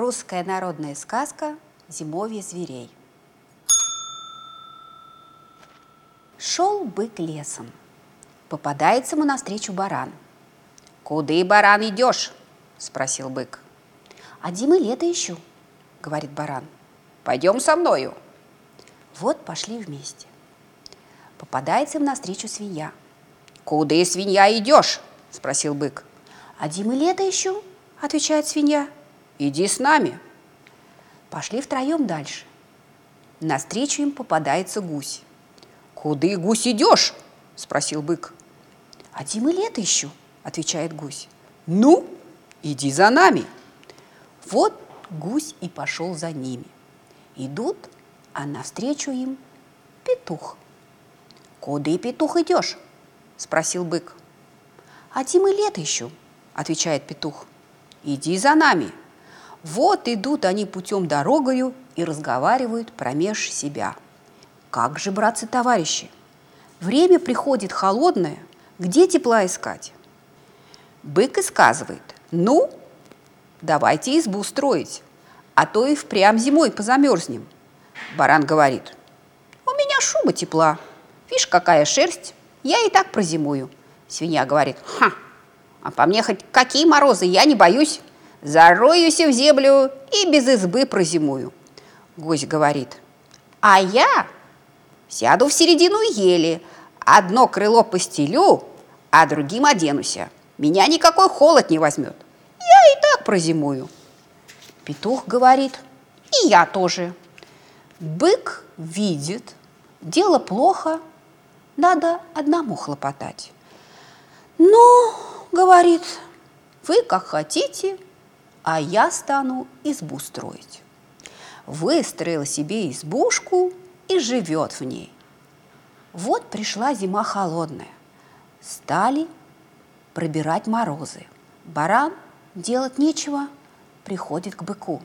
Русская народная сказка «Зимовье зверей». Шел бык лесом. Попадается ему навстречу баран. «Куды, баран, идешь?» – спросил бык. «А Димы лето ищу», – говорит баран. «Пойдем со мною». Вот пошли вместе. Попадается им навстречу свинья. «Куды, свинья, идешь?» – спросил бык. «А Димы лето ищу», – отвечает свинья. «Иди с нами». Пошли втроем дальше. Навстречу им попадается гусь. «Куды, гусь, идешь?» – спросил бык. «А Димы лето ищу», – отвечает гусь. «Ну, иди за нами». Вот гусь и пошел за ними. Идут, а навстречу им петух. «Куды, петух, идешь?» – спросил бык. «А Димы лето ищу», – отвечает петух. «Иди за нами». Вот идут они путем дорогою и разговаривают промеж себя. Как же, братцы-товарищи, время приходит холодное, где тепла искать? Бык и ну, давайте избу строить, а то и впрямь зимой позамерзнем. Баран говорит, у меня шуба тепла, видишь, какая шерсть, я и так прозимую. Свинья говорит, ха, а по мне хоть какие морозы, я не боюсь. Зароюсь в землю и без избы прозимую. Гусь говорит, а я сяду в середину ели, одно крыло постелю, а другим оденуся. Меня никакой холод не возьмет. Я и так прозимую. Петух говорит, и я тоже. Бык видит, дело плохо, надо одному хлопотать. Ну, говорит, вы как хотите, а я стану избу строить. Выстроил себе избушку и живет в ней. Вот пришла зима холодная. Стали пробирать морозы. Баран делать нечего, приходит к быку.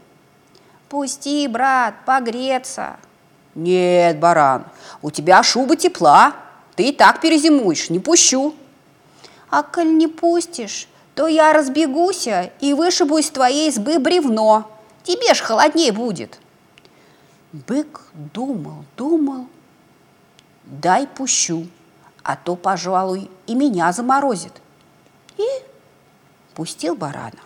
«Пусти, брат, погреться!» «Нет, баран, у тебя шуба тепла, ты и так перезимуешь, не пущу!» «А коль не пустишь, то я разбегуся и вышибу из твоей избы бревно. Тебе ж холоднее будет. Бык думал, думал. Дай пущу, а то, пожалуй, и меня заморозит. И пустил барана.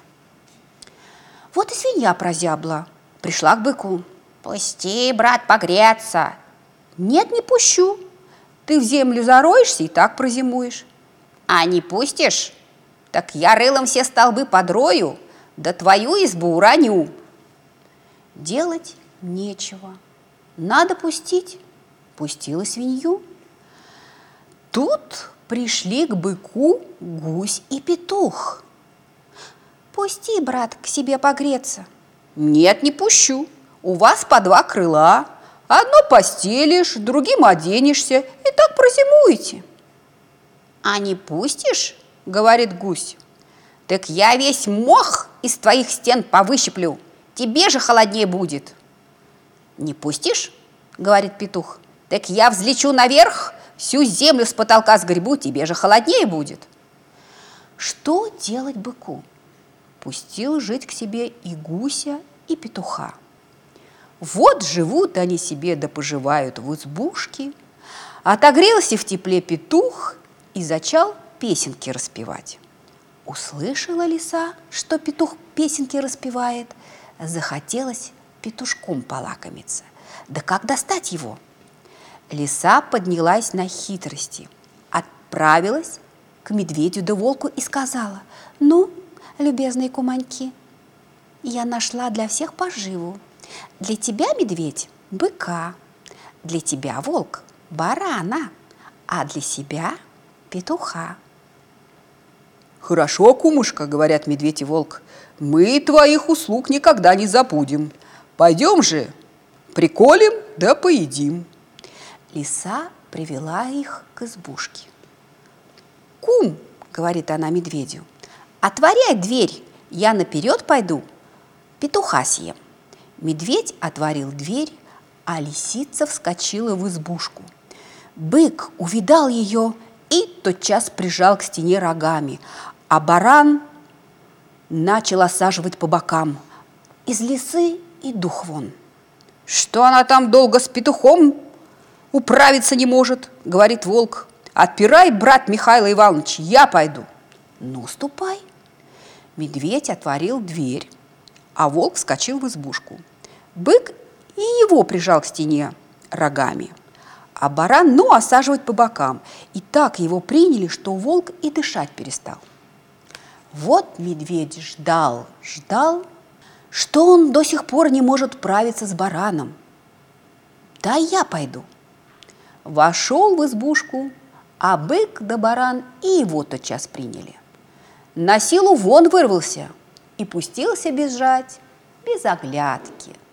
Вот и свинья прозябла, пришла к быку. «Пусти, брат, погреться!» «Нет, не пущу. Ты в землю зароешься и так прозимуешь». «А не пустишь?» Так я рылом все столбы подрою, да твою избу уроню. Делать нечего. Надо пустить. Пустила свинью. Тут пришли к быку гусь и петух. Пусти, брат, к себе погреться. Нет, не пущу. У вас по два крыла. Одно постелишь, другим оденешься, и так прозимуете. А не пустишь? Говорит гусь. Так я весь мох из твоих стен повыщеплю, тебе же холоднее будет. Не пустишь? говорит петух. Так я взлечу наверх, всю землю с потолка сгребу, тебе же холоднее будет. Что делать быку? Пустил жить к себе и гуся, и петуха. Вот живут они себе да поживают в избушке. Отогрелся в тепле петух и зачал песенки распевать. Услышала лиса, что петух песенки распевает, захотелось петушком полакомиться. Да как достать его? Лиса поднялась на хитрости, отправилась к медведю да волку и сказала, «Ну, любезные куманьки, я нашла для всех поживу. Для тебя, медведь, быка, для тебя, волк, барана, а для себя петуха. «Хорошо, кумушка», — говорят медведь и волк, — «мы твоих услуг никогда не забудем. Пойдем же, приколем да поедим». Лиса привела их к избушке. «Кум», — говорит она медведю, — «отворяй дверь, я наперед пойду, петуха съем». Медведь отворил дверь, а лисица вскочила в избушку. Бык увидал ее и тотчас прижал к стене рогами, а баран начал осаживать по бокам. из лесы и дух вон. Что она там долго с петухом управиться не может, говорит волк. Отпирай, брат Михаил Иванович, я пойду. Ну, ступай. Медведь отворил дверь, а волк вскочил в избушку. Бык и его прижал к стене рогами, а баран, ну, осаживать по бокам. И так его приняли, что волк и дышать перестал. Вот медведь ждал, ждал, что он до сих пор не может правиться с бараном. Да я пойду. Вошел в избушку, а бык да баран и его тотчас приняли. На силу вон вырвался и пустился бежать без оглядки –